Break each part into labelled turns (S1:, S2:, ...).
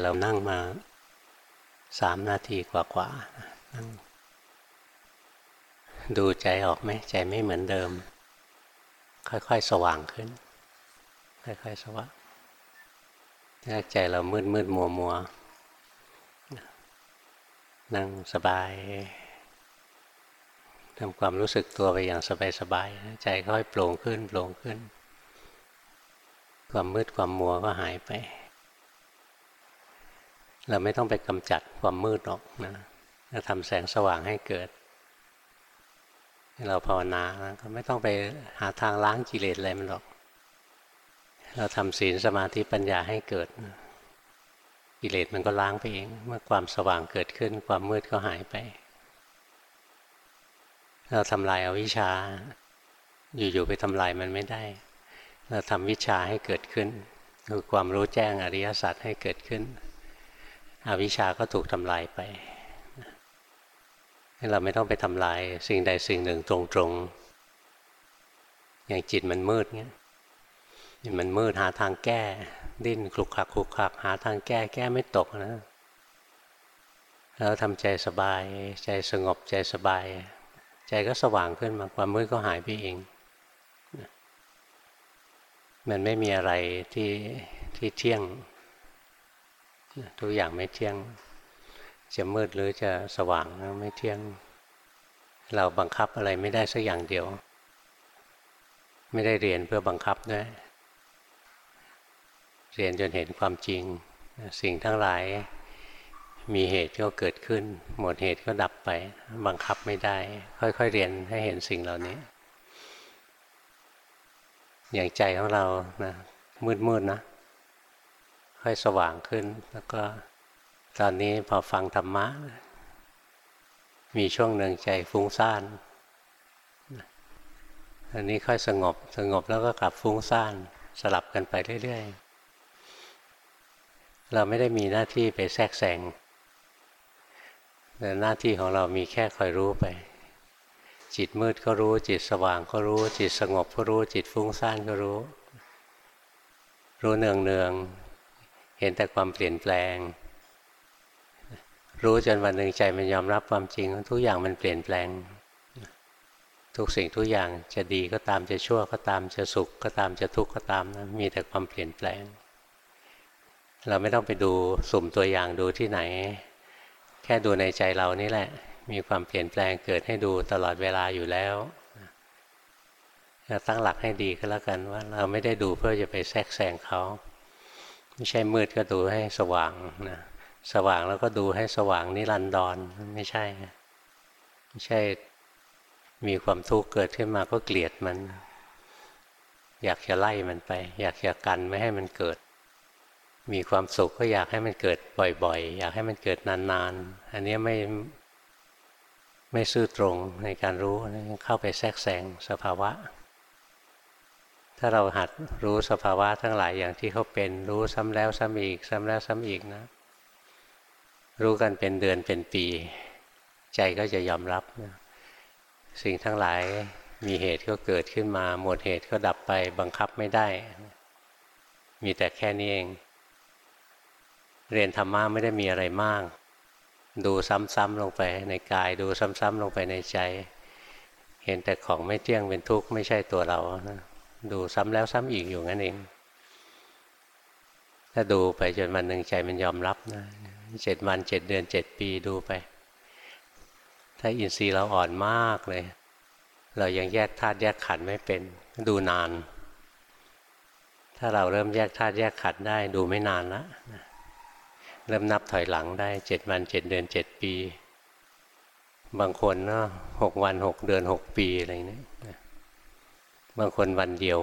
S1: เรานั่งมาสามนาทีกว่าๆนั่งดูใจออกไหมใจไม่เหมือนเดิม ค่อยๆ สว่างขึ้น ค่อยๆ สว่างใจเรามืดมืดมัวมัวนั่งสบายทำความรู้สึกตัวไปอย่างสบายๆใจค่อยโปร่งขึ้นโปร่งขึ้น ความมืดความมัวก็หายไป เราไม่ต้องไปกำจัดความมืดหรอกนะเราทำแสงสว่างให้เกิด เราภาวนาก็ไม่ต้องไปหาทางล้างกิเลสอะไรมันหรอก เราทำศีลสมาธิปัญญาให้เกิด กิเลสมันก็ล้างไปเอง เมื่อความสว่างเกิดขึ้น ความมืดก็หายไป เราทำลายอาวิชชา อยู่ๆไปทำลายมันไม่ได้ เราทำวิชาให้เกิดขึ้น คือความรู้แจ้งอริยสัจให้เกิดขึ้น อวิชาก็ถูกทำลายไปเราไม่ต้องไปทำลายสิ่งใดสิ่งหนึ่งตรงๆ อย่างจิตมันมืดเงี้ยมันมืดหาทางแก้ ดิ้นคลุกคลักคลุกคลักหาทางแก้แก้ไม่ตกนะแล้วทำใจสบาย ใจสงบใจสบาย ใจก็สว่างขึ้นมาความมืดก็หายไปเองมันไม่มีอะไรที่ที่เที่ยง ทุกอย่างไม่เที่ยง จะมืดหรือจะสว่างไม่เที่ยง เราบังคับอะไรไม่ได้สักอย่างเดียว ไม่ได้เรียนเพื่อบังคับด้วยเรียนจนเห็นความจริง สิ่งทั้งหลายมีเหตุก็เกิดขึ้น หมดเหตุก็ดับไป บังคับไม่ได้ ค่อยๆเรียนให้เห็นสิ่งเหล่านี้ อย่างใจของเรานะมืดๆนะ ค่อยสว่างขึ้น แล้วก็ตอนนี้พอฟังธรรมะ มีช่วงหนึ่งใจฟุ้งซ่านอันนี้ค่อยสงบสงบแล้วก็กลับฟุ้งซ่านสลับกันไปเรื่อยๆ เราไม่ได้มีหน้าที่ไปแทรกแซงแต่หน้าที่ของเรามีแค่คอยรู้ไป จิตมืดก็รู้ จิตสว่างก็รู้ จิตสงบก็รู้ จิตฟุ้งซ่านก็รู้ รู้เนืองเนือง เห็นแต่ความเปลี่ยนแปลง รู้จนวันหนึ่งใจมันยอมรับความจริง ทุกอย่างมันเปลี่ยนแปลง ทุกสิ่งทุกอย่างจะดีก็ตามจะชั่วก็ตามจะสุขก็ตามจะทุกข์ก็ตามนะมีแต่ความเปลี่ยนแปลง เราไม่ต้องไปดูสุ่มตัวอย่างดูที่ไหน แค่ดูในใจเรานี่แหละ มีความเปลี่ยนแปลงเกิดให้ดูตลอดเวลาอยู่แล้วเราตั้งหลักให้ดีก็แล้วกันว่า เราไม่ได้ดูเพื่อจะไปแทรกแซงเขา ไม่ใช่มืดก็ดูให้สว่างนะสว่างแล้วก็ดูให้สว่างนิรันดรไม่ใช่ ไม่ใช่มีความทุกข์เกิดขึ้นมาก็เกลียดมัน อยากจะไล่มันไป อยากจะกันไม่ให้มันเกิด มีความสุขก็อยากให้มันเกิดบ่อยๆ อยากให้มันเกิดนานๆ อันนี้ไม่ไม่ซื่อตรงในการรู้เข้าไปแทรกแซงสภาวะ ถ้าเราหัดรู้สภาวะทั้งหลายอย่างที่เขาเป็นรู้ซ้ำแล้วซ้ำอีก ซ้ำแล้วซ้ำอีกนะ รู้กันเป็นเดือนเป็นปี ใจก็จะยอมรับนะสิ่งทั้งหลายมีเหตุก็เกิดขึ้นมา หมดเหตุก็ดับไปบังคับไม่ได้ มีแต่แค่นี้เอง เรียนธรรมะไม่ได้มีอะไรมาก ดูซ้ำๆลงไปในกายดูซ้ำๆลงไปในใจ เห็นแต่ของไม่เที่ยงเป็นทุกข์ไม่ใช่ตัวเรานะ ดูซ้ำแล้วซ้ำอีกอยู่งั้นเอง ถ้าดูไปจนวันหนึ่งใจมันยอมรับนะเจ็ดวันเจ็ดเดือนเจ็ดปีดูไป ถ้าอินทรีย์เราอ่อนมากเลย เรายังแยกธาตุแยกขันธ์ไม่เป็น ดูนาน ถ้าเราเริ่มแยกธาตุแยกขันธ์ได้ ดูไม่นานล้วเริ่มนับถอยหลังได้เจ็ดวันเจ็ดเดือนเจ็ดปี บางคนเนาะหกวันหกเดือนหกปีอะไรเนี่ย บางคนวันเดียว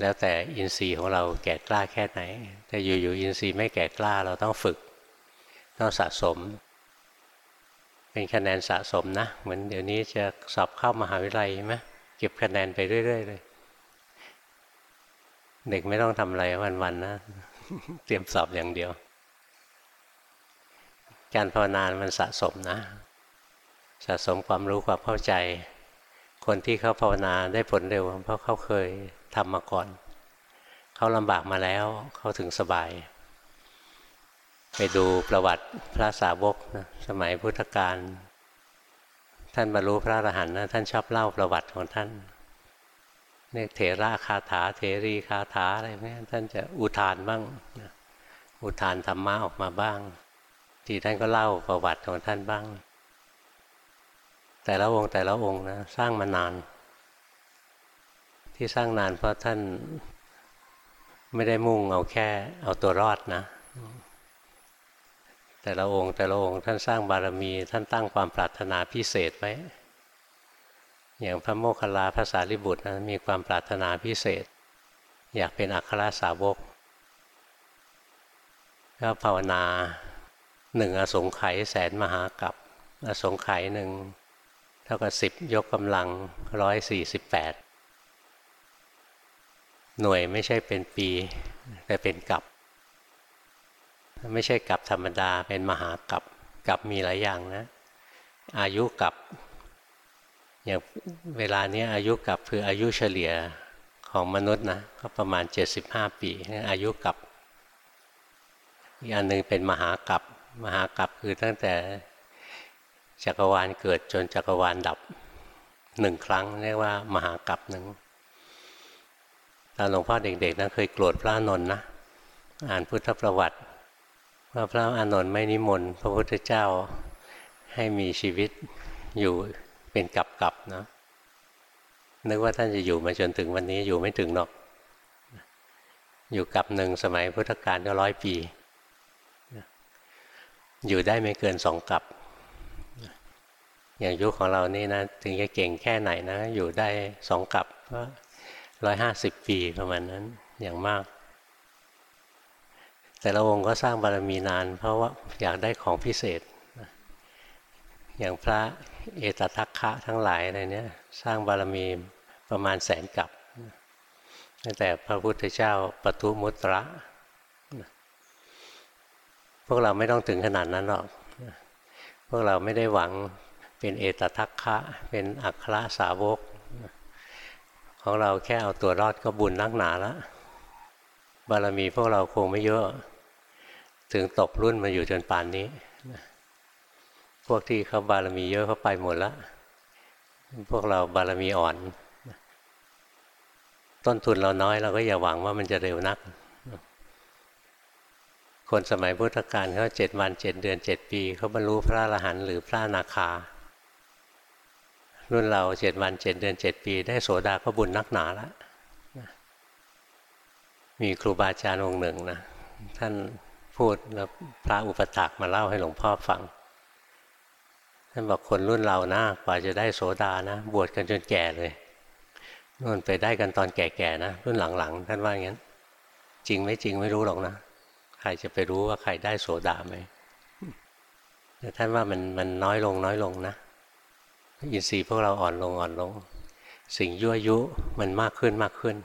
S1: แล้วแต่อินทรีย์ของเราแก่กล้าแค่ไหน แต่อยู่ๆอินทรีย์ไม่แก่กล้าเราต้องฝึก ต้องสะสม เป็นคะแนนสะสมนะ เหมือนเดี๋ยวนี้จะสอบเข้ามหาวิทยาลัยไหมเก็บคะแนนไปเรื่อยๆเลยเด็กไม่ต้องทำอะไรวันๆนะ เตรียมสอบอย่างเดียว การภาวนามันสะสมนะ สะสมความรู้ความเข้าใจ คนที่เขาภาวนาได้ผลเร็ว เพราะเขาเคยทำมาก่อน เขาลำบากมาแล้วเขาถึงสบาย ไปดูประวัติพระสาวกนะสมัยพุทธกาลท่านบรรลุพระอรหันต์นะท่านชอบเล่าประวัติของท่านเรียกเถระคาถาเถรีคาถาอะไรเนี้ยท่านจะอุทานบ้างอุทานธรรมะออกมาบ้าง ทีท่านก็เล่าประวัติของท่านบ้าง แต่ละองค์แต่ละองค์นะสร้างมานาน ที่สร้างนานเพราะท่านไม่ได้มุ่งเอาแค่เอาตัวรอดนะ แต่ละองค์แต่ละองค์ท่านสร้างบารมี ท่านตั้งความปรารถนาพิเศษไว้ อย่างพระโมคคัลลาภาษาลิบุตรนะมีความปรารถนาพิเศษ อยากเป็นอัครสาวกก็ภาวนาหนึ่งอสงไขยแสนมหากับอสงไขยหนึ่ง ท่ากับสิบยกกำลังร้อยสี่สิบแปดหน่วยไม่ใช่เป็นปี แต่เป็นกับ ไม่ใช่กับธรรมดาเป็นมหากับกับมีหลายอย่างนะ อายุกับอย่างเวลานี้อายุกับคืออายุเฉลี่ยของมนุษย์นะก็ประมาณ 75 ปีอายุกับอีกอันหนึ่งเป็นมหากับมหากับคือตั้งแต่ จักรวาลเกิดจนจักรวาลดับหนึ่งครั้งเรียกว่ามหากับหนึ่งตอนหลวงพ่อเด็กๆนะเคยโกรธพระนนท์นะอ่านพุทธประวัติว่าพระอานนท์ไม่นิมนต์พระพุทธเจ้าให้มีชีวิตอยู่เป็นกับกับนะนึกว่าท่านจะอยู่มาจนถึงวันนี้อยู่ไม่ถึงหรอก อยู่กับหนึ่งสมัยพุทธกาลก็ร้อยปี อยู่ได้ไม่เกินสองกับ อย่างยุคของเรานี่นะ ถึงจะเก่งแค่ไหนนะ อยู่ได้สองกับก็ร้อยห้าสิบปีประมาณนั้นอย่างมาก แต่ละองค์ก็สร้างบารมีนาน เพราะว่าอยากได้ของพิเศษ อย่างพระเอตทัคคะทั้งหลายอะไรเนี้ยสร้างบารมีประมาณแสนกับตั้งแต่พระพุทธเจ้าปทุมุตระ พวกเราไม่ต้องถึงขนาดนั้นหรอก พวกเราไม่ได้หวัง เป็นเอตทัคคะ เป็นอัครสาวก ของเราแค่เอาตัวรอดก็บุญนักหนาแล้วบารมีพวกเราคงไม่เยอะ ถึงตกรุ่นมาอยู่จนป่านนี้ พวกที่เขาบารมีเยอะเขาไปหมดแล้วพวกเราบารมีอ่อน ต้นทุนเราน้อยเราก็อย่าหวังว่ามันจะเร็วนัก คนสมัยพุทธกาลเขาเจ็ดวันเจ็ดเดือนเจ็ดปี เขาบรรลุพระอรหันต์หรือพระนาคา รุ่นเราเจ็ดวันเจ็ดเดือนเจ็ดปี ได้โสดาก็บุญนักหนาแล้วมีครูบาอาจารย์องค์หนึ่งนะท่านพูดแล้วพระอุปถากมาเล่าให้หลวงพ่อฟัง ท่านบอกคนรุ่นเรานะกว่าจะได้โสดานะ บวชกันจนแก่เลยนู่นไปได้กันตอนแก่ๆนะรุ่นหลังๆ ท่านว่าอย่างนั้นจริงไม่จริงไม่รู้หรอกนะใครจะไปรู้ว่าใครได้โสดาไหมแต่ท่านว่ามันมันน้อยลงน้อยลงนะ อินทรีย์พวกเราอ่อนลงอ่อนลง สิ่งยั่วยุมันมากขึ้นมากขึ้น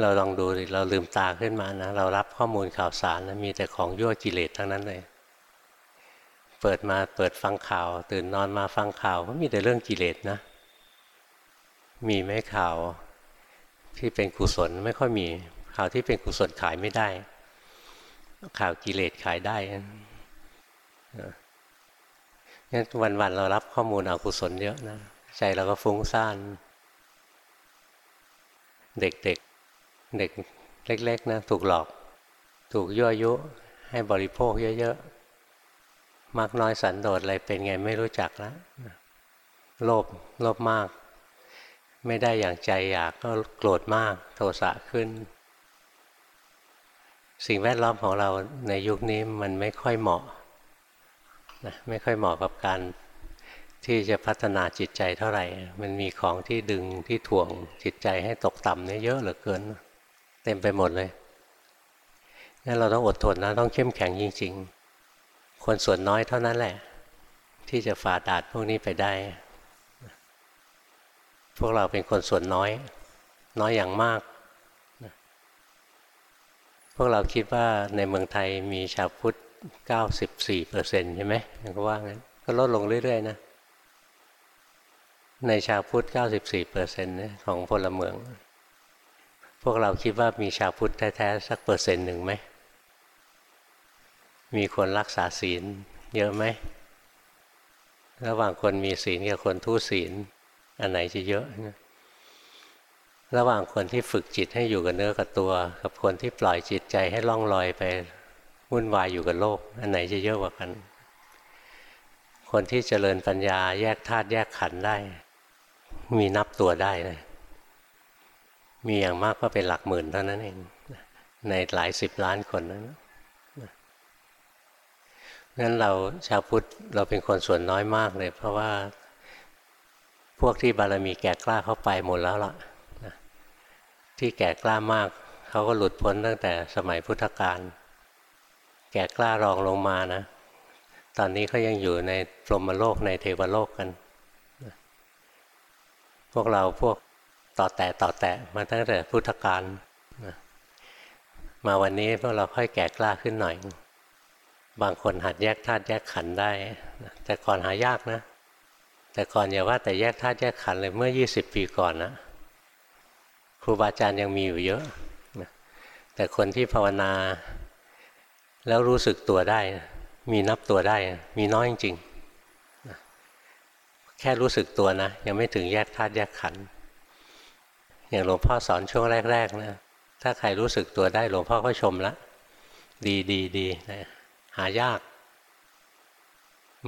S1: เราลองดูเราลืมตาขึ้นมานะ เรารับข้อมูลข่าวสารนะมีแต่ของยั่วกิเลสทั้งนั้นเลย เปิดมาเปิดฟังข่าว ตื่นนอนมาฟังข่าวก็มีแต่เรื่องกิเลสนะ มีไหมข่าวที่เป็นกุศลไม่ค่อยมีข่าวที่เป็นกุศลขายไม่ได้ ข่าวกิเลสขายได้ งั้นวันๆเรารับข้อมูลอกุศลเยอะนะ ใจเราก็ฟุ้งซ่าน เด็กๆเด็กเล็ก ๆ นะ ถูกหลอก ถูกยั่วยุ ให้บริโภคเยอะๆ มากน้อยสันโดษอะไรเป็นไงไม่รู้จักแล้วโลภโลภมาก ไม่ได้อย่างใจอยากก็โกรธมาก โทสะขึ้น สิ่งแวดล้อมของเราในยุคนี้มันไม่ค่อยเหมาะ นะไม่ค่อยเหมาะกับการที่จะพัฒนาจิตใจเท่าไหร่ มันมีของที่ดึงที่ถ่วงจิตใจให้ตกต่ำเนี่ยเยอะเหลือเกิน เต็มไปหมดเลยงั้นเราต้องอดทนนะต้องเข้มแข็งจริง ๆ คนส่วนน้อยเท่านั้นแหละ ที่จะฝ่าดานพวกนี้ไปได้ พวกเราเป็นคนส่วนน้อย น้อยอย่างมาก พวกเราคิดว่าในเมืองไทยมีชาวพุทธ 94เปอร์เซ็นต์ใช่ไหมก็ว่างั้น ก็ลดลงเรื่อย ๆ นะ ในชาวพุทธ 94เปอร์เซ็นต์ของพลเมือง พวกเราคิดว่ามีชาวพุทธแท้ ๆ สักเปอร์เซ็นต์หนึ่งไหม มีคนรักษาศีล เยอะไหม ระหว่างคนมีศีลกับคนทุศีล อันไหนจะเยอะระหว่างคนที่ฝึกจิตให้อยู่กับเนื้อกับตัว กับคนที่ปล่อยจิตใจให้ล่องลอยไป วุ่นวายอยู่กับโลก อันไหนจะเยอะกว่ากัน คนที่เจริญปัญญาแยกธาตุแยกขันธ์ได้ มีนับตัวได้เลยมีอย่างมากก็เป็นหลักหมื่นเท่านั้นเองในหลายสิบล้านคนนั้นงั้นเราชาวพุทธเราเป็นคนส่วนน้อยมากเลย เพราะว่าพวกที่บารมีแก่กล้าเข้าไปหมดแล้วล่ะที่แก่กล้ามาก เขาก็หลุดพ้นตั้งแต่สมัยพุทธกาล แก่กล้ารองลงมานะ ตอนนี้เขายังอยู่ในพรหมโลกในเทวโลกกัน พวกเราพวกต่อแต่ต่อแต่มาตั้งแต่พุทธกาลมาวันนี้พวกเราค่อยแก่กล้าขึ้นหน่อย บางคนหัดแยกธาตุแยกขันได้ แต่ก่อนหายากนะ แต่ก่อนอย่าว่าแต่แยกธาตุแยกขันเลยเมื่อ 20 ปีก่อนนะครูบาอาจารย์ยังมีอยู่เยอะ แต่คนที่ภาวนา แล้วรู้สึกตัวได้ มีนับตัวได้ มีน้อยจริงแค่รู้สึกตัวนะ ยังไม่ถึงแยกธาตุแยกขันธ์อย่างหลวงพ่อสอนช่วงแรก ๆ นะ ถ้าใครรู้สึกตัวได้หลวงพ่อก็ชมละ ดีดีดีนะหายาก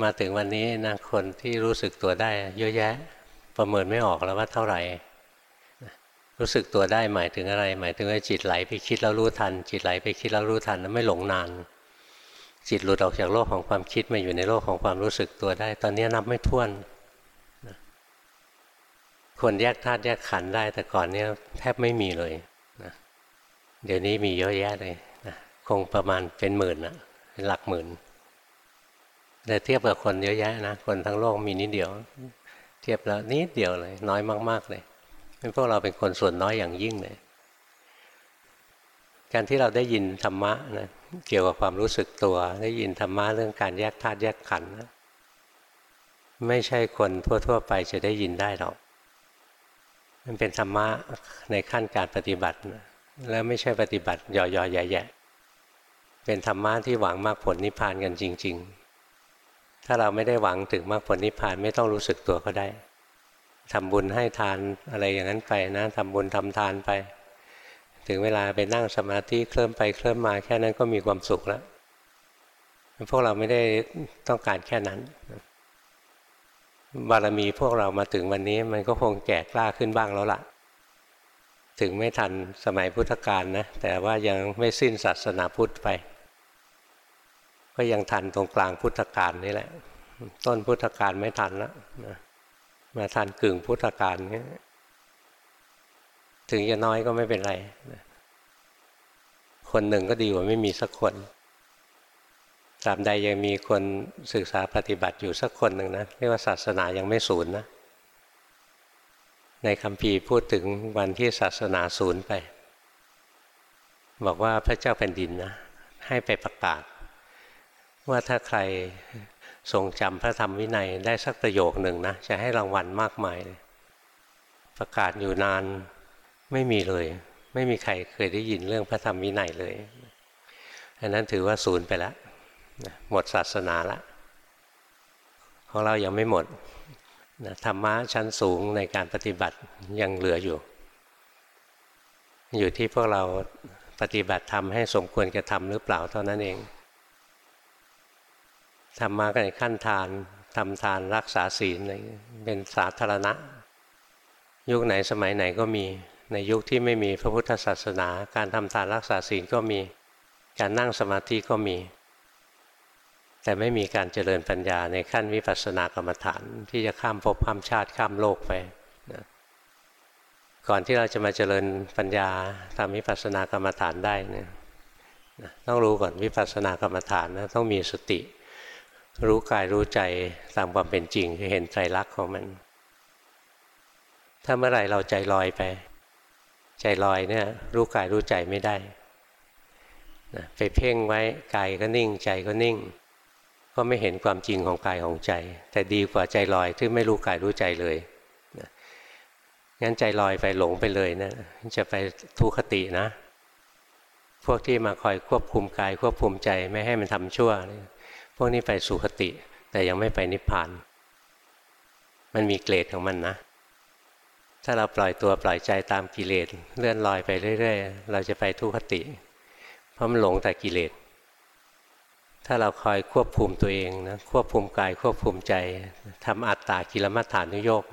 S1: มาถึงวันนี้นะคนที่รู้สึกตัวได้ เยอะแยะ ประเมินไม่ออกแล้วว่าเท่าไหร่ รู้สึกตัวได้หมายถึงอะไร หมายถึงว่าจิตไหลไปคิดแล้วรู้ทัน จิตไหลไปคิดแล้วรู้ทันแล้วไม่หลงนาน จิตหลุดออกจากโลกของความคิดมาอยู่ในโลกของความรู้สึกตัวได้ ตอนนี้นับไม่ถ้วนคนแยกธาตุแยกขันได้แต่ก่อนเนี้ยแทบไม่มีเลยนะเดี๋ยวนี้มีเยอะแยะเลยนะคงประมาณเป็นหมื่นนะเป็นหลักหมื่นแต่เทียบกับคนเยอะแยะนะคนทั้งโลกมีนิดเดียว เทียบแล้วนิดเดียวเลย น้อยมาก ๆเลย เป็นพวกเราเป็นคนส่วนน้อยอย่างยิ่งเลยการที่เราได้ยินธรรมะนะเกี่ยวกับความรู้สึกตัว ได้ยินธรรมะเรื่องการแยกธาตุแยกขันธ์นะไม่ใช่คนทั่ว ๆ ไปจะได้ยินได้หรอก มันเป็นธรรมะในขั้นการปฏิบัติแล้วไม่ใช่ปฏิบัติย่อๆแย่ๆเป็นธรรมะที่หวังมากผลนิพพานกันจริง ๆ ถ้าเราไม่ได้หวังถึงมากผลนิพพานไม่ต้องรู้สึกตัวก็ได้ ทำบุญให้ทานอะไรอย่างนั้นไปนะทำบุญทำทานไป ถึงเวลาไปนั่งสมาธิเคลื่อนไปเคลื่อนมาแค่นั้นก็มีความสุขแล้วพวกเราไม่ได้ต้องการแค่นั้น บารมีพวกเรามาถึงวันนี้มันก็คงแก่กล้าขึ้นบ้างแล้วล่ะ ถึงไม่ทันสมัยพุทธกาลนะ แต่ว่ายังไม่สิ้นศาสนาพุทธไป ก็ยังทันตรงกลางพุทธกาลนี่แหละ ต้นพุทธกาลไม่ทันแล้วนะ มาทันกึ่งพุทธกาลนี้ถึงจะน้อยก็ไม่เป็นไร คนหนึ่งก็ดีกว่าไม่มีสักคนตราบใดยังมีคนศึกษาปฏิบัติอยู่สักคนหนึ่งนะเรียกว่าศาสนายังไม่สูญนะ ในคำพีพูดถึงวันที่ศาสนาสูญไป บอกว่าพระเจ้าแผ่นดินนะ ให้ไปประกาศ ว่าถ้าใคร ทรงจำพระธรรมวินัยได้สักประโยคหนึ่งนะ จะให้รางวัลมากมายประกาศอยู่นานไม่มีเลย ไม่มีใครเคยได้ยินเรื่องพระธรรมวินัยเลยอันนั้นถือว่าศูนย์ไปแล้วหมดศาสนาละของเรายังไม่หมดธรรมะชั้นสูงในการปฏิบัติยังเหลืออยู่ อยู่ที่พวกเราปฏิบัติทำให้สมควรจะทำหรือเปล่าเท่านั้นเอง ธรรมะในขั้นทานทำทานรักษาศีลอะไรเป็นสาธารณะ ยุคไหนสมัยไหนก็มี ในยุคที่ไม่มีพระพุทธศาสนา การทำทานรักษาศีลก็มี การนั่งสมาธิก็มี แต่ไม่มีการเจริญปัญญาในขั้นวิปัสสนากรรมฐาน ที่จะข้ามภพข้ามชาติข้ามโลกไปนะก่อนที่เราจะมาเจริญปัญญาทำวิปัสสนากรรมฐานได้เนี่ยต้องรู้ก่อนวิปัสสนากรรมฐานนะต้องมีสติ รู้กายรู้ใจตามความเป็นจริงคือเห็นใจรักของมัน ถ้าเมื่อไหร่เราใจลอยไป ใจลอยเนี่ย รู้กายรู้ใจไม่ได้ไปเพ่งไว้กายก็นิ่ง ใจก็นิ่ง ก็ไม่เห็นความจริงของกายของใจ แต่ดีกว่าใจลอยที่ไม่รู้กายรู้ใจเลยงั้นใจลอยไปหลงไปเลยนะจะไปทุคตินะ พวกที่มาคอยควบคุมกายควบคุมใจไม่ให้มันทำชั่ว พวกนี้ไปสุคติ แต่ยังไม่ไปนิพพาน มันมีเกรดของมันนะ ถ้าเราปล่อยตัวปล่อยใจตามกิเลสเลื่อนลอยไปเรื่อยๆ เราจะไปทุคติ เพราะมันหลงแต่กิเลส ถ้าเราคอยควบคุมตัวเองนะควบคุมกายควบคุมใจทำอัตตากิลมัฏฐานุโยก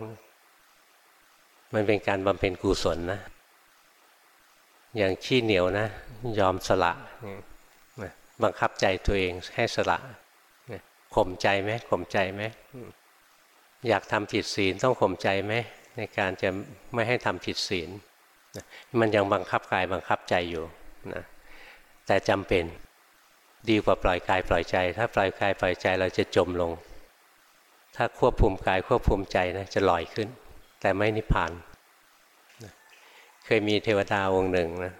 S1: มันเป็นการบำเพ็ญกุศลนะ อย่างขี้เหนียวนะ ยอมสละ บังคับใจตัวเองให้สละ ข่มใจไหมข่มใจไหมอยากทำผิดศีลต้องข่มใจไหมในการจะไม่ให้ทำผิดศีลมันยังบังคับกายบังคับใจอยู่นะแต่จำเป็นดีกว่าปล่อยกายปล่อยใจ ถ้าปล่อยกายปล่อยใจเราจะจมลง ถ้าควบคุมกายควบคุมใจนะจะลอยขึ้น แต่ไม่นิพพานเคยมีเทวดาองค์หนึ่งนะ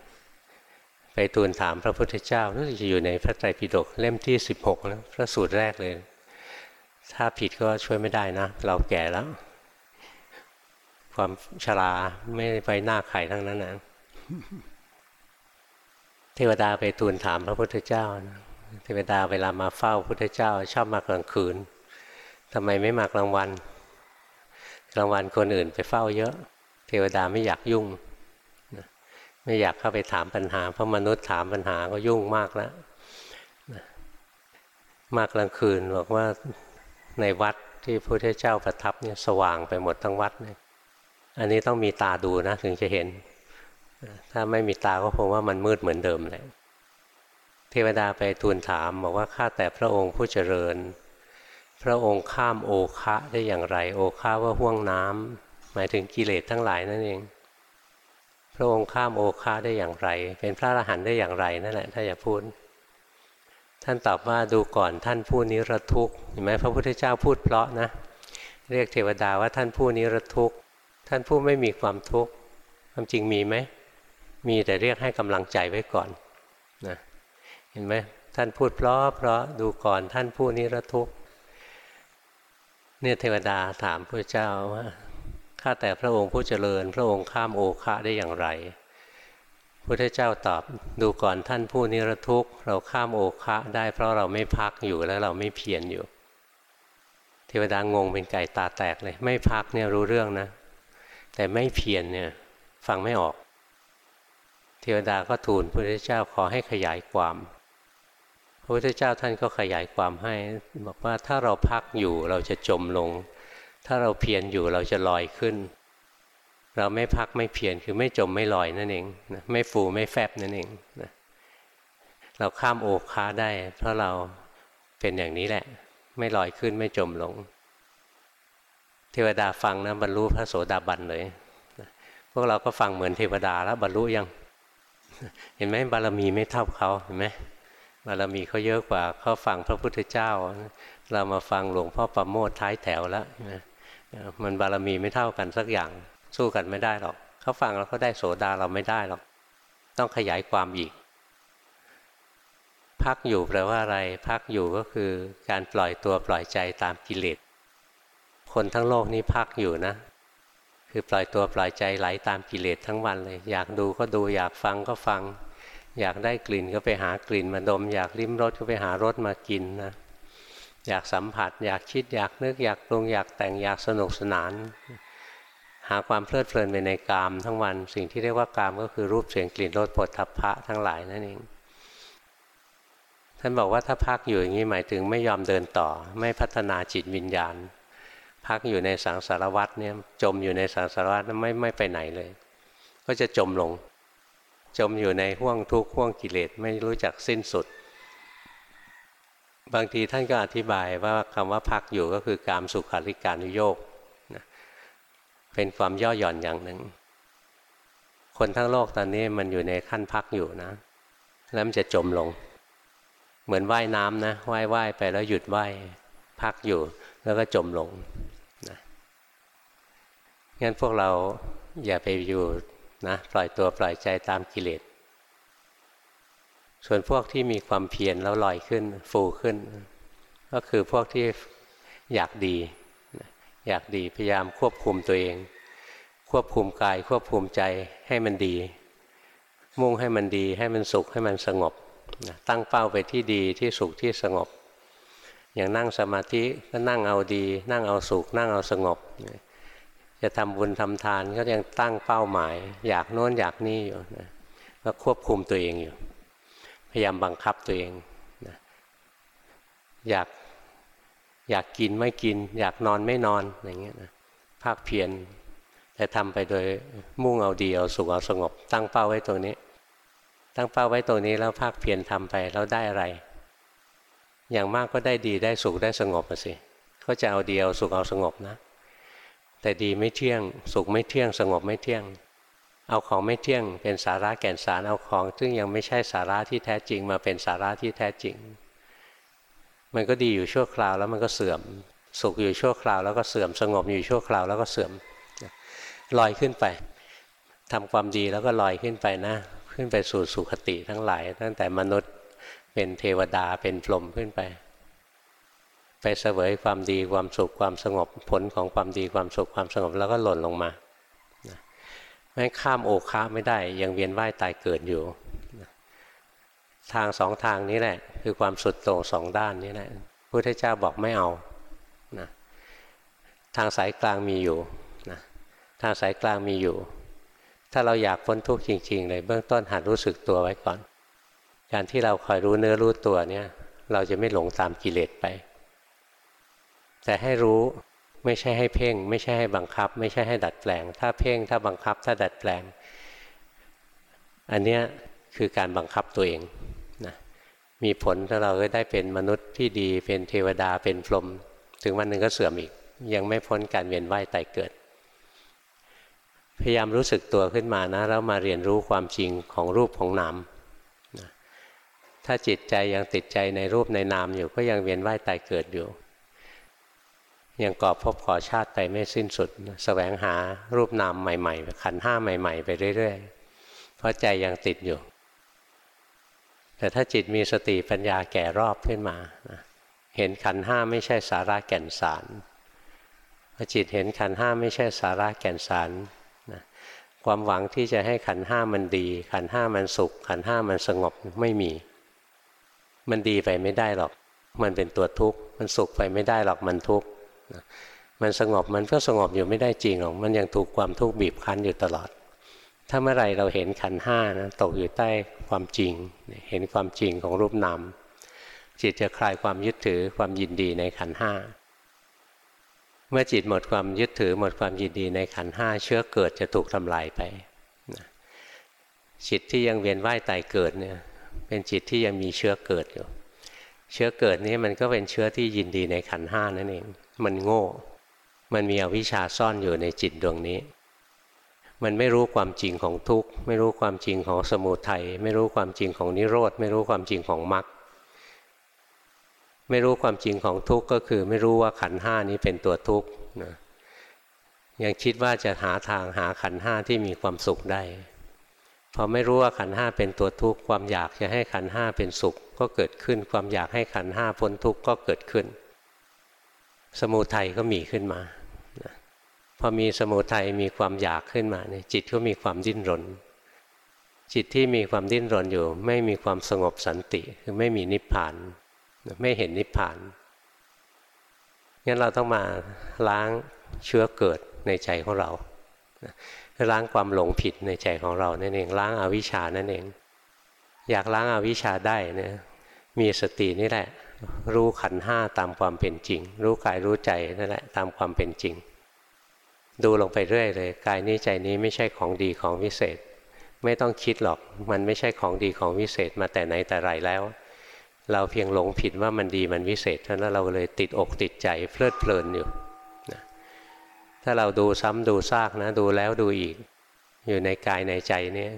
S1: ไปทูลถามพระพุทธเจ้ารู้สึกจะอยู่ในพระไตรปิฎกเล่มที่ 16นะพระสูตรแรกเลย ถ้าผิดก็ช่วยไม่ได้นะ เราแก่แล้ว ความชราไม่ไปหน้าไข่ทั้งนั้นนะเทวดาไปทูลถามพระพุทธเจ้านะเทวดาเวลามาเฝ้าพุทธเจ้า ชอบมากลางคืนทำไมไม่มากลางวันกลางวันคนอื่นไปเฝ้าเยอะ เทวดาไม่อยากยุ่ง ไม่อยากเข้าไปถามปัญหา เพราะมนุษย์ถามปัญหาก็ยุ่งมากแล้วมากกลางคืนบอกว่าในวัดที่พระพุทธเจ้าประทับเนี่ยสว่างไปหมดทั้งวัดเนี่ยอันนี้ต้องมีตาดูนะถึงจะเห็น ถ้าไม่มีตาก็คงว่ามันมืดเหมือนเดิมเลยเทวดาไปทูลถามบอกว่าข้าแต่พระองค์ผู้เจริญ พระองค์ข้ามโอคะได้อย่างไร โอคะว่าห่วงน้ำหมายถึงกิเลสทั้งหลายนั่นเอง พระองค์ข้ามโอคะได้อย่างไร เป็นพระอรหันต์ได้อย่างไรนั่นแหละถ้าอย่าพูด ท่านตอบว่าดูก่อนท่านผู้นิรทุกข์เห็นไหมพระพุทธเจ้าพูดเพราะนะ เรียกเทวดาว่าท่านผู้นิรทุกข์ท่านผู้ไม่มีความทุกข์ความจริงมีไหมมีแต่เรียกให้กำลังใจไว้ก่อนนะเห็นไหมท่านพูดเพราะเพราะดูก่อนท่านผู้นิรทุกข์เนี่ยเทวดาถามพระเจ้าว่า ข้าแต่พระองค์ผู้เจริญ พระองค์ข้ามโอคะได้อย่างไรพระเจ้าตอบดูก่อนท่านผู้นิรทุกข์ เราข้ามโอคะได้เพราะเราไม่พักอยู่แล้วเราไม่เพียรอยู่ เทวดางงเป็นไก่ตาแตกเลย ไม่พักเนี่ยรู้เรื่องนะ แต่ไม่เพียรเนี่ยฟังไม่ออก เทวดาก็ทูลพระเจ้าขอให้ขยายความพระพุทธเจ้าท่านก็ขยายความให้ บอกว่าถ้าเราพักอยู่เราจะจมลง ถ้าเราเพียรอยู่เราจะลอยขึ้น เราไม่พักไม่เพียรคือไม่จมไม่ลอยนั่นเองนะไม่ฟูไม่แฟบนั่นเองนะเราข้ามโอคาได้ เพราะเราเป็นอย่างนี้แหละ ไม่ลอยขึ้นไม่จมลง เทวดาฟังนะบรรลุพระโสดาบันเลยพวกเราก็ฟังเหมือนเทวดาแล้วบรรลุยังเห็นไหมบารมีไม่เท่าเขาเห็นไหมบารมีเขาเยอะกว่าเขาฟังพระพุทธเจ้า เรามาฟังหลวงพ่อประโมทท้ายแถวแล้วนะ มันบารมีไม่เท่ากันสักอย่างสู้กันไม่ได้หรอกเขาฟังแล้วเขาได้โสดาเราไม่ได้หรอก ต้องขยายความอีก พักอยู่แปลว่าอะไร พักอยู่ก็คือการปล่อยตัวปล่อยใจตามกิเลสคนทั้งโลกนี้พักอยู่นะ คือปล่อยตัวปล่อยใจไหลตามกิเลสทั้งวันเลย อยากดูก็ดูอยากฟังก็ฟัง อยากได้กลิ่นก็ไปหากลิ่นมาดม อยากลิ้มรสก็ไปหารสมากินนะ อยากสัมผัส อยากคิดอยากนึกอยากปรุงอยากแต่งอยากสนุกสนาน หาความเพลิดเพลินไปในกามทั้งวัน สิ่งที่เรียกว่ากามก็คือรูปเสียงกลิ่นรสผลทัพพะทั้งหลายนั่นเองท่านบอกว่าถ้าพักอยู่อย่างนี้หมายถึงไม่ยอมเดินต่อ ไม่พัฒนาจิตวิญญาณ พักอยู่ในสังสารวัฏเนี่ยจมอยู่ในสังสารวัฏไม่ไม่ไปไหนเลย ก็จะจมลง จมอยู่ในห่วงทุกข์ห่วงกิเลสไม่รู้จักสิ้นสุด บางทีท่านก็อธิบายว่าคำว่าพักอยู่ก็คือการสุขาริการุโยกนะเป็นความย่อหย่อนอย่างหนึ่ง คนทั้งโลกตอนนี้มันอยู่ในขั้นพักอยู่นะ แล้วมันจะจมลง เหมือนว่ายน้ำนะว่ายว่ายไปแล้วหยุดว่ายพักอยู่ แล้วก็จมลงนะงั้นพวกเราอย่าไปอยู่นะปล่อยตัวปล่อยใจตามกิเลส ส่วนพวกที่มีความเพียรแล้วลอยขึ้น ฟูขึ้น ก็คือพวกที่อยากดี อยากดีพยายามควบคุมตัวเอง ควบคุมกายควบคุมใจให้มันดี มุ่งให้มันดี ให้มันสุขให้มันสงบตั้งเป้าไปที่ดีที่สุขที่สงบ อย่างนั่งสมาธิก็นั่งเอาดี นั่งเอาสุข นั่งเอาสงบ จะทำบุญทำทานก็ยังตั้งเป้าหมาย อยากโน้นอยากนี่อยู่นะก็ควบคุมตัวเองอยู่ พยายามบังคับตัวเองนะอยากอยากกินไม่กิน อยากนอนไม่นอนอย่างเงี้ยนะภาคเพียรแต่ทำไปโดยมุ่งเอาดีเอาสุขเอาสงบ ตั้งเป้าไว้ตรงนี้ ตั้งเป้าไว้ตรงนี้แล้วภาคเพียรทำไปแล้วได้อะไร อย่างมากก็ได้ดีได้สุขได้สงบสิก็จะเอาดีเอาสุขเอาสงบนะ แต่ดีไม่เที่ยงสุขไม่เที่ยงสงบไม่เที่ยง เอาของไม่เที่ยงเป็นสาระแก่นสารเอาของ ซึ่งยังไม่ใช่สาระที่แท้จริงมาเป็นสาระที่แท้จริง มันก็ดีอยู่ชั่วคราวแล้วมันก็เสื่อม สุขอยู่ชั่วคราวแล้วก็เสื่อมสงบอยู่ชั่วคราวแล้วก็เสื่อมลอยขึ้นไปทำความดีแล้วก็ลอยขึ้นไปนะ ขึ้นไปสู่สุขติทั้งหลาย ตั้งแต่มนุษย์เป็นเทวดาเป็นพรหมขึ้นไป ไปเสวยความดีความสุขความสงบผลของความดีความสุขความสงบแล้วก็หล่นลงมา ไม่ข้ามโอคาไม่ได้ ยังเวียนว่ายตายเกิดอยู่ ทางสองทางนี้แหละ คือความสุดโต่งสองด้านนี้แหละพุทธเจ้าบอกไม่เอานะทางสายกลางมีอยู่ทางสายกลางมีอยู่ ถ้าเราอยากพ้นทุกข์จริงๆเลยเบื้องต้นหัดรู้สึกตัวไว้ก่อน การที่เราคอยรู้เนื้อรู้ตัวเนี่ย เราจะไม่หลงตามกิเลสไป แต่ให้รู้ ไม่ใช่ให้เพ่ง ไม่ใช่ให้บังคับ ไม่ใช่ให้ดัดแปลง ถ้าเพ่งถ้าบังคับ ถ้าดัดแปลง อันเนี้ยคือการบังคับตัวเองนะมีผลถ้าเราก็ได้เป็นมนุษย์ที่ดีเป็นเทวดาเป็นพรหมถึงวันหนึ่งก็เสื่อมอีก ยังไม่พ้นการเวียนว่ายตายเกิด พยายามรู้สึกตัวขึ้นมานะแล้วมาเรียนรู้ความจริงของรูปของนามนะถ้าจิตใจยังติดใจในรูปในนามอยู่ก็ยังเวียนว่ายตายเกิดอยู่ ยังกอบพบขอชาติไปไม่สิ้นสุดสแสวงหารูปนามใหม่ๆ ขันห้าใหม่ ๆ ไปเรื่อยๆ เพราะใจยังติดอยู่ แต่ถ้าจิตมีสติปัญญาแก่รอบขึ้นมานะเห็นขันห้าไม่ใช่สาระแก่นสารพอจิตเห็นขันห้าไม่ใช่สาระแก่นสารความหวังที่จะให้ขันห้ามันดี ขันห้ามันสุข ขันห้ามันสงบไม่มี มันดีไปไม่ได้หรอก มันเป็นตัวทุกข์ มันสุขไปไม่ได้หรอกมันทุกข์ มันสงบมันก็สงบอยู่ไม่ได้จริงหรอกมันยังถูกความทุกข์บีบคั้นอยู่ตลอด ถ้าเมื่อไรเราเห็นขันห้านะตกอยู่ใต้ความจริง เห็นความจริงของรูปนามจิตจะคลายความยึดถือความยินดีในขันห้าเมื่อจิตหมดความยึดถือหมดความยินดีในขันห้าเชื้อเกิดจะถูกทำลายไปจิตที่ยังเวียนว่ายตายเกิดเนี่ยเป็นจิตที่ยังมีเชื้อเกิดอยู่ เชื้อเกิดนี้มันก็เป็นเชื้อที่ยินดีในขันห้านั่นเองมันโง่ มันมีอวิชชาซ่อนอยู่ในจิตดวงนี้ มันไม่รู้ความจริงของทุกข์ ไม่รู้ความจริงของสมุทัยไม่รู้ความจริงของนิโรธ ไม่รู้ความจริงของมรรคไม่รู้ความจริงของทุกข์ก็คือไม่รู้ว่าขันห้านี้เป็นตัวทุกข์นะยังคิดว่าจะหาทางหาขันห้าที่มีความสุขได้ พอไม่รู้ว่าขันห้าเป็นตัวทุกข์ความอยากจะให้ขันห้าเป็นสุข ก็เกิดขึ้นความอยากให้ขันห้าพ้นทุกข์ก็เกิดขึ้น สมุทัยก็มีขึ้นมาพอมีสมุทัยมีความอยากขึ้นมาเนี่ยจิตก็มีความดิ้นรน จิตที่มีความดิ้นรนอยู่ ไม่มีความสงบสันติคือไม่มีนิพพาน ไม่เห็นนิพพานงั้นเราต้องมาล้างเชื้อเกิดในใจของเราล้างความหลงผิดในใจของเรานั่นเองล้างอาวิชชานั่นเอง อยากล้างอาวิชชาได้เนี่ยมีสตินี่แหละ รู้ขันห้าตามความเป็นจริง รู้กายรู้ใจนั่นแหละตามความเป็นจริง ดูลงไปเรื่อยเลย กายนี้ใจนี้ไม่ใช่ของดีของวิเศษ ไม่ต้องคิดหรอก มันไม่ใช่ของดีของวิเศษมาแต่ไหนแต่ไรแล้ว เราเพียงหลงผิดว่ามันดีมันวิเศษเท่านั้นเราเลยติดอกติดใจเพลิดเพลินอยู่นะถ้าเราดูซ้ำดูซากนะ ดูแล้วดูอีก อยู่ในกายในใจเนี่ย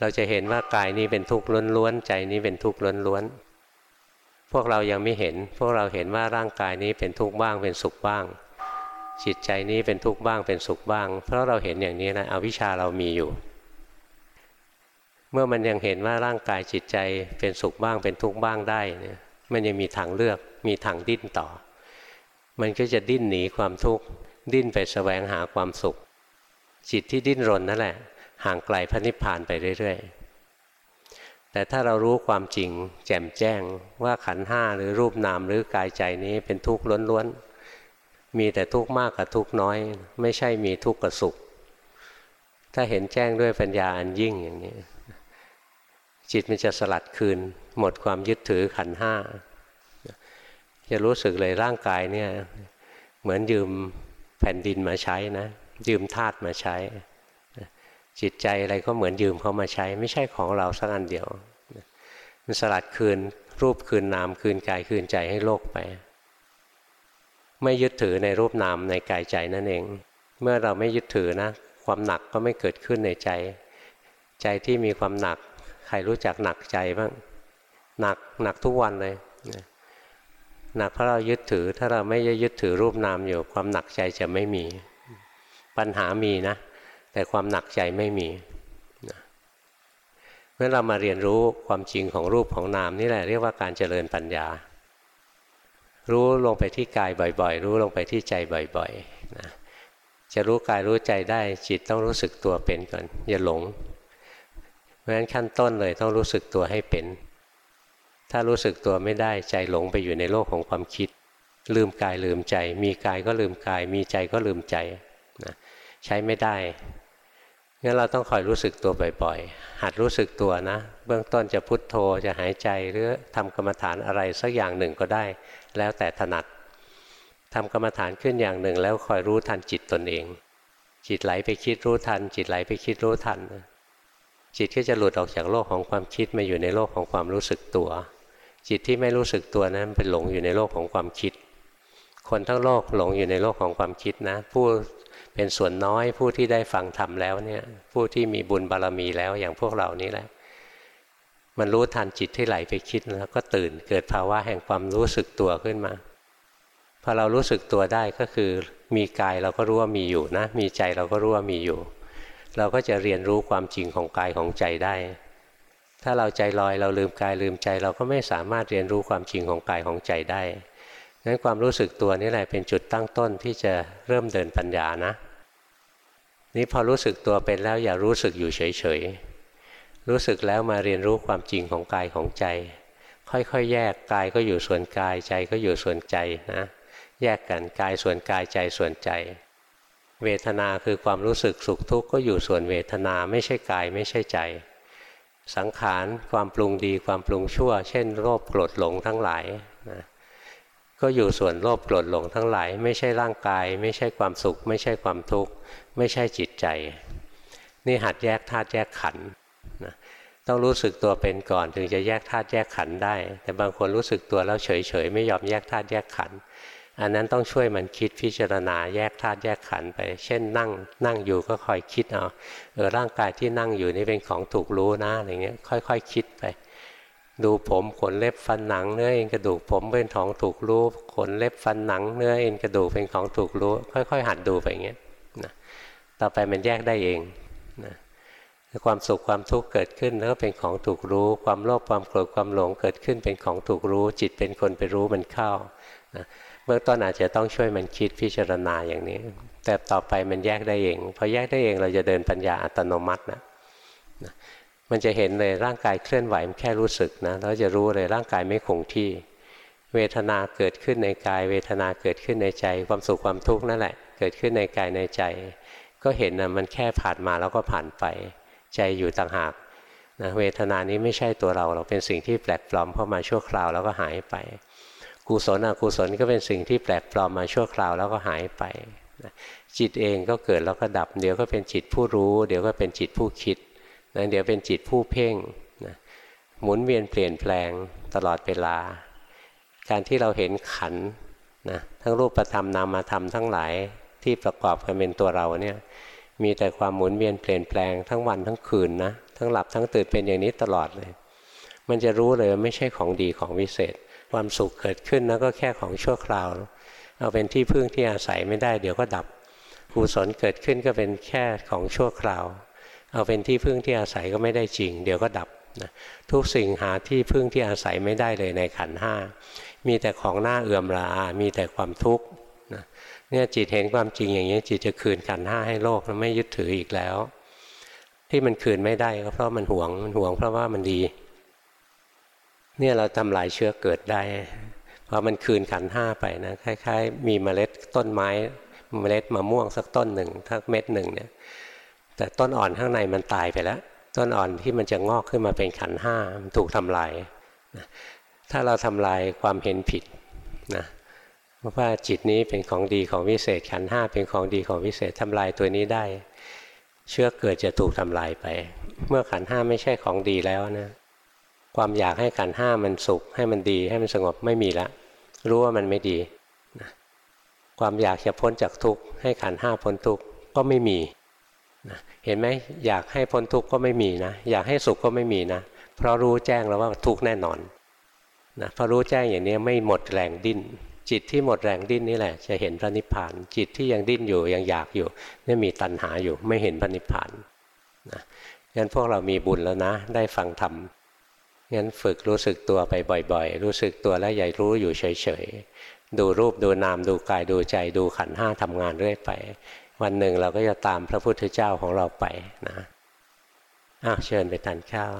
S1: เราจะเห็นว่ากายนี้เป็นทุกข์ล้วนๆใจนี้เป็นทุกข์ล้วนๆ พวกเรายังไม่เห็น พวกเราเห็นว่าร่างกายนี้เป็นทุกข์บ้างเป็นสุขบ้าง จิตใจนี้เป็นทุกข์บ้างเป็นสุขบ้าง เพราะเราเห็นอย่างนี้นะอวิชชาเรามีอยู่ เมื่อมันยังเห็นว่าร่างกายจิตใจเป็นสุขบ้างเป็นทุกข์บ้างได้เนี่ยมันยังมีทางเลือกมีทางดิ้นต่อ มันก็จะดิ้นหนีความทุกข์ดิ้นไปแสวงหาความสุข จิตที่ดิ้นรนนั่นแหละ ห่างไกลพระนิพพานไปเรื่อยๆ แต่ถ้าเรารู้ความจริงแจ่มแจ้งว่าขันห้าหรือรูปนามหรือกายใจนี้เป็นทุกข์ล้วนๆ มีแต่ทุกข์มากกับทุกข์น้อย ไม่ใช่มีทุกข์กับสุข ถ้าเห็นแจ้งด้วยปัญญาอันยิ่งอย่างนี้ จิตมันจะสลัดคืน หมดความยึดถือขันห้าจะรู้สึกเลยร่างกายเนี่ยเหมือนยืมแผ่นดินมาใช้นะ ยืมธาตุมาใช้ จิตใจอะไรก็เหมือนยืมเขามาใช้ ไม่ใช่ของเราสักอันเดียวมันสลัดคืนรูปคืนนามคืนกายคืนใจให้โลกไป ไม่ยึดถือในรูปนามในกายใจนั่นเอง เมื่อเราไม่ยึดถือนะ ความหนักก็ไม่เกิดขึ้นในใจ ใจที่มีความหนัก ใครรู้จักหนักใจบ้างหนักหนักทุกวันเลยหนักเพราะเรายึดถือ ถ้าเราไม่ยึดถือรูปนามอยู่ ความหนักใจจะไม่มี ปัญหามีนะ แต่ความหนักใจไม่มีเมื่อเรามาเรียนรู้ความจริงของรูปของนามนี่แหละเรียกว่าการเจริญปัญญา รู้ลงไปที่กายบ่อยๆ รู้ลงไปที่ใจบ่อยๆนะจะรู้กายรู้ใจได้จิตต้องรู้สึกตัวเป็นก่อนอย่าหลง เพราะฉะนั้นขั้นต้นเลยต้องรู้สึกตัวให้เป็น ถ้ารู้สึกตัวไม่ได้ใจหลงไปอยู่ในโลกของความคิด ลืมกายลืมใจ มีกายก็ลืมกาย มีใจก็ลืมใจนะใช้ไม่ได้ งั้นเราต้องคอยรู้สึกตัวบ่อยๆ หัดรู้สึกตัวนะ เบื้องต้นจะพุทโธจะหายใจหรือทำกรรมฐานอะไรสักอย่างหนึ่งก็ได้ แล้วแต่ถนัดทำกรรมฐานขึ้นอย่างหนึ่ง แล้วคอยรู้ทันจิตตนเอง จิตไหลไปคิดรู้ทัน จิตไหลไปคิดรู้ทัน จิตก็จะหลุดออกจากโลกของความคิดมาอยู่ในโลกของความรู้สึกตัว จิตที่ไม่รู้สึกตัวนั้นเป็นหลงอยู่ในโลกของความคิด คนทั้งโลกหลงอยู่ในโลกของความคิดนะ ผู้ เป็นส่วนน้อยผู้ที่ได้ฟังธรรมแล้วเนี่ยผู้ที่มีบุญบารรมีแล้วอย่างพวกเรานี่แหละ มันรู้ทันจิตที่ไหลไปคิดแล้วก็ตื่นเกิดภาวะแห่งความรู้สึกตัวขึ้นมาพอเรารู้สึกตัวได้ก็คือมีกายเราก็รู้ว่ามีอยู่นะ มีใจเราก็รู้ว่ามีอยู่ เราก็จะเรียนรู้ความจริงของกายของใจได้ ถ้าเราใจลอยเราลืมกายลืมใจ เราก็ไม่สามารถเรียนรู้ความจริงของกายของใจได้ งั้นความรู้สึกตัวนี่แหละเป็นจุดตั้งต้นที่จะเริ่มเดินปัญญานะ นี่พอรู้สึกตัวเป็นแล้วอย่ารู้สึกอยู่เฉยๆ รู้สึกแล้วมาเรียนรู้ความจริงของกายของใจ ค่อยๆ แยกกายก็อยู่ส่วนกายใจก็อยู่ส่วนใจนะ แยกกันกายส่วนกายใจส่วนใจ เวทนาคือความรู้สึกสุขทุกข์ก็อยู่ส่วนเวทนาไม่ใช่กายไม่ใช่ใจ สังขารความปรุงดีความปรุงชั่ว เช่นโลภโกรธหลงทั้งหลาย ก็อยู่ส่วนโลภโกรธหลงทั้งหลาย ไม่ใช่ร่างกาย ไม่ใช่ความสุข ไม่ใช่ความทุกข์ ไม่ใช่จิตใจ นี่หัดแยกธาตุแยกขันธ์นะต้องรู้สึกตัวเป็นก่อนถึงจะแยกธาตุแยกขันธ์ได้ แต่บางคนรู้สึกตัวแล้วเฉยๆไม่ยอมแยกธาตุแยกขันธ์อันนั้นต้องช่วยมันคิดพิจารณาแยกธาตุแยกขันธ์ไป เช่นนั่งนั่งอยู่ก็คอยคิดเอาเออร่างกายที่นั่งอยู่นี่เป็นของถูกรู้นะอะไรเงี้ยค่อยๆคคิดไป ดูผมขนเล็บฟันหนังเนื้อเอ็นกระดูกผมเป็นของถูกรู้ขนเล็บฟันหนังเนื้อเอ็นกระดูกเป็นของถูกรู้ ค่อย ๆ หัดดูไปอย่างเงี้ยนะต่อไปมันแยกได้เองนะความสุขความทุกข์เกิดขึ้นแล้วก็เป็นของถูกรู้ ความโลภความโกรธความหลงเกิดขึ้นเป็นของถูกรู้ จิตเป็นคนไปรู้มันเข้านะเบื้องต้นอาจจะต้องช่วยมันคิดพิจารณาอย่างนี้ แต่ต่อไปมันแยกได้เองพอแยกได้เองเราจะเดินปัญญาอัตโนมัตินะ มันจะเห็นเลยร่างกายเคลื่อนไหวมันแค่รู้สึกนะแล้วจะรู้เลยร่างกายไม่คงที่ เวทนาเกิดขึ้นในกาย เวทนาเกิดขึ้นในใจ ความสุขความทุกข์นั่นแหละ เกิดขึ้นในกายในใจ ก็เห็นนะมันแค่ผ่านมาแล้วก็ผ่านไป ใจอยู่ต่างหากนะเวทนานี้ไม่ใช่ตัวเราเราเป็นสิ่งที่แปลกปลอมเข้ามาชั่วคราวแล้วก็หายไปกุศลอกุศลก็เป็นสิ่งที่แปลกปลอมมาชั่วคราวแล้วก็หายไปจิตเองก็เกิดแล้วก็ดับ เดี๋ยวก็เป็นจิตผู้รู้ เดี๋ยวก็เป็นจิตผู้คิด นะเดี๋ยวเป็นจิตผู้เพ่งนะหมุนเวียนเปลี่ยนแปลงตลอดเวลา การที่เราเห็นขันนะทั้งรูปธรรมนามธรรมทั้งหลายที่ประกอบกันเป็นตัวเราเนี่ยมีแต่ความหมุนเวียนเปลี่ยนแปลงทั้งวันทั้งคืนนะทั้งหลับทั้งตื่นเป็นอย่างนี้ตลอดเลย มันจะรู้เลยว่าไม่ใช่ของดีของวิเศษ ความสุขเกิดขึ้นนะก็แค่ของชั่วคราวเอาเป็นที่พึ่งที่อาศัยไม่ได้เดี๋ยวก็ดับกุศลเกิดขึ้นก็เป็นแค่ของชั่วคราว เอาเป็นที่พึ่งที่อาศัยก็ไม่ได้จริง เดี๋ยวก็ดับนะทุกสิ่งหาที่พึ่งที่อาศัยไม่ได้เลยในขันห้ามีแต่ของหน้าเอื่อมรามีแต่ความทุกข์นะเนี่ยจิตเห็นความจริงอย่างนี้จิตจะคืนขันห้าให้โลกแล้วไม่ยึดถืออีกแล้ว ที่มันคืนไม่ได้ก็เพราะมันหวงมันหวงเพราะว่ามันดี เนี่ยเราทำลายเชื้อเกิดได้พอมันคืนขันห้าไปนะคล้าย ๆ มีเมล็ดต้นไม้เมล็ดมะม่วงสักต้นหนึ่งทักเม็ดหนึ่งเนี่ย แต่ต้นอ่อนข้างในมันตายไปแล้ว ต้นอ่อนที่มันจะงอกขึ้นมาเป็นขันห้ามันถูกทำลายถ้าเราทำลายความเห็นผิดนะว่าจิตนี้เป็นของดีของวิเศษขันห้าเป็นของดีของวิเศษทำลายตัวนี้ได้ เชื่อเกิดจะถูกทำลายไป เมื่อขันห้าไม่ใช่ของดีแล้วนะความอยากให้ขันห้ามันสุขให้มันดีให้มันสงบไม่มีละ รู้ว่ามันไม่ดีนะความอยากจะพ้นจากทุกข์ให้ขันห้าพ้นทุกข์ก็ไม่มี นะเห็นไหมอยากให้พ้นทุกข์ก็ไม่มีนะ อยากให้สุขก็ไม่มีนะ เพราะรู้แจ้งแล้วว่าทุกข์แน่นอนนะพอรู้แจ้งอย่างนี้ไม่หมดแรงดิ้น จิตที่หมดแรงดิ้นนี่แหละ จะเห็นพระนิพพาน จิตที่ยังดิ้นอยู่ยังอยากอยู่นี่มีตัณหาอยู่ไม่เห็นพระนิพพานนะงั้นพวกเรามีบุญแล้วนะ ได้ฟังธรรมงั้นฝึกรู้สึกตัวไปบ่อย ๆ รู้สึกตัวแล้วใหญ่รู้อยู่เฉยๆดูรูปดูนามดูกายดูใจดูขันห้าทำงานเรื่อยไป วันหนึ่งเราก็จะตามพระพุทธเจ้าของเราไปนะอ้าวเชิญไปทานข้าว